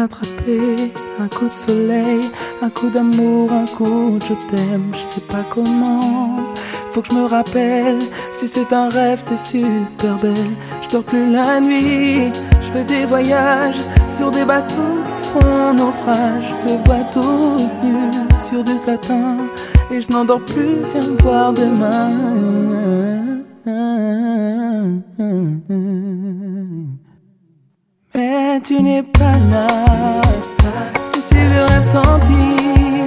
rattraper. Un coup de soleil, un coup d'amour, un coup de je t'aime, je sais pas comment. Faut que je me rappelle, si c'est un rêve, t'es super belle. Je dors plus la nuit, je fais des voyages sur des bateaux qui font naufrage. Je te vois toute nue sur du satin et je n'endors plus, viens me voir demain. Tu n'es pas là. Et si le rêve pis,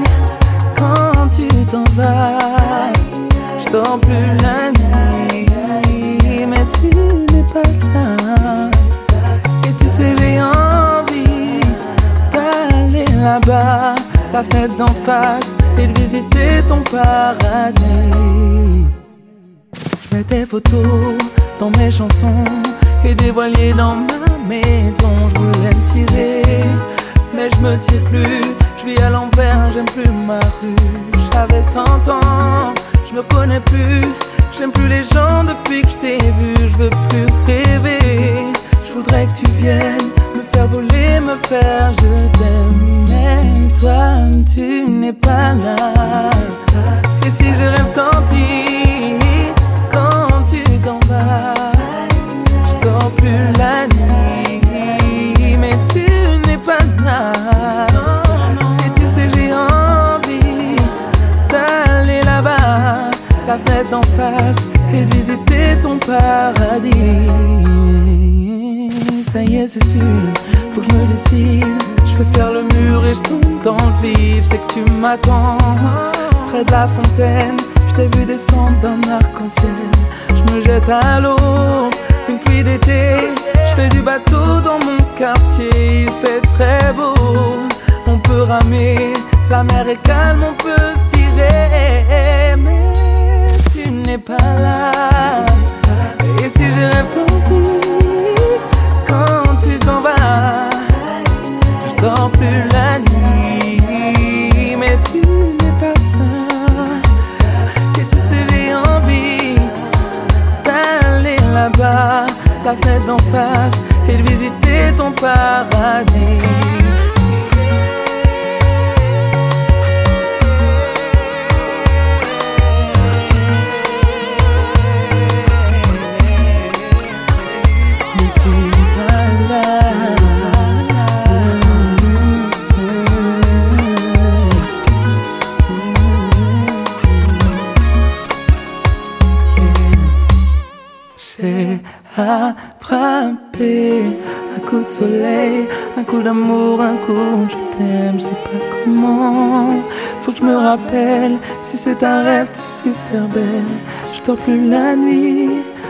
quand tu t'en vas, je dors plus la nuit. Mais tu n'es pas là. Et tu sais, j'ai envie d'aller là-bas, la fenêtre d'en face, et de visiter ton paradis. Je mets tes photos dans mes chansons et voiliers dans ma maison. Je voulais me tirer, mais je me tire plus. Je vis à l'envers, j'aime plus ma rue. J'avais 100 ans, je me connais plus. J'aime plus les gens depuis que je t'ai vu. Je veux plus rêver. Je voudrais que tu viennes me faire voler, me faire je t'aime. Mais toi, tu n'es pas là. La face, et de visiter ton paradis. Ça y est, c'est sûr, faut que je me décide. Je peux faire le mur et je tombe dans le vide. Je sais que tu m'attends près de la fontaine. Je t'ai vu descendre d'un arc-en-ciel. Je me jette à l'eau, une pluie d'été. Je fais du bateau dans mon quartier. Il fait très beau, on peut ramer. La mer est calme, on peut se tirer. Pas là. Et si je rêve tant pis, quand tu t'en vas, je dors plus la nuit. Mais tu n'es pas là. Et tu sais, j'ai envie d'aller là-bas, la fenêtre d'en face, et de visiter ton paradis. Attrapé un coup de soleil, un coup d'amour, un coup je t'aime, je sais pas comment. Faut que je me rappelle, si c'est un rêve, t'es super belle. Je dors plus la nuit,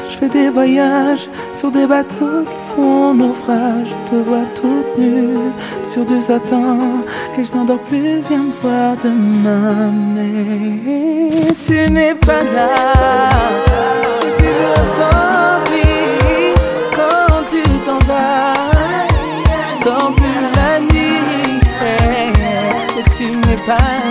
je fais des voyages sur des bateaux qui font naufrage. Je te vois toute nue sur du satin et je n'endors plus, viens me voir demain. Mais tu n'es pas là. Je